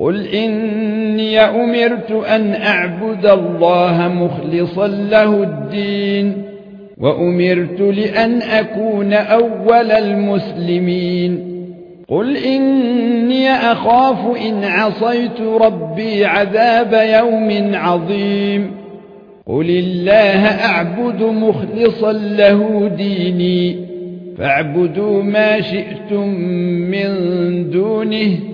قل اني امرت ان اعبد الله مخلصا له الدين وامرت لأن اكون اول المسلمين قل اني اخاف ان عصيت ربي عذاب يوم عظيم قل الله اعبد مخلصا له ديني فاعبدوا ما شئتم من دونه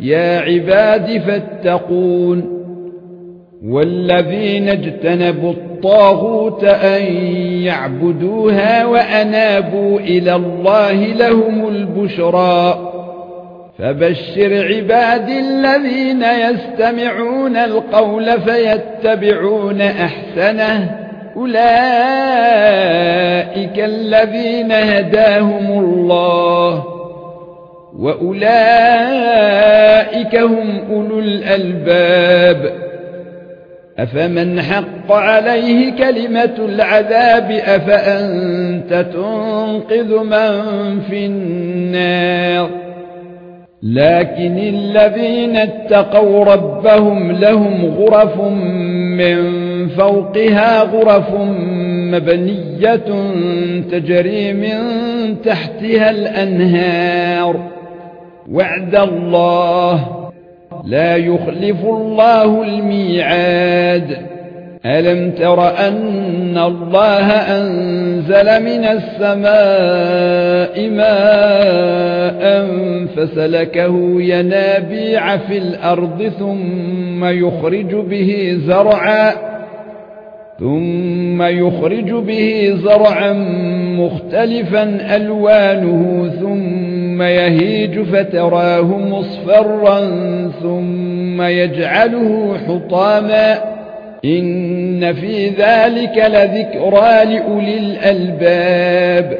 يا عباد فاتقون والذين اجتنبوا الطاغوت أن يعبدوها وأنابوا إلى الله لهم البشرى فبشر عباد الذين يستمعون القول فيتبعون أحسنه أولئك الذين هداهم الله وأولئك هم أولو الألباب. أفمن حق عليه كلمة العذاب أفأنت تنقذ من في النار؟ لكن الذين اتقوا ربهم لهم غرف من فوقها غرف مبنية تجري من تحتها الأنهار. وعد الله لا يخلف الله الميعاد. ألم تر أن الله أنزل من السماء ماء فسلكه ينابيع في الأرض ثم يخرج به زرعا ثم يخرج به زرعا مختلفا ألوانه ثم ثُمَّ يَهِيجُ فَتَرَاهُ مُصْفَرًّا ثُمَّ يَجْعَلُهُ حُطَامًا إِنَّ فِي ذَلِكَ لَذِكْرَى لِأُولِي الْأَلْبَابِ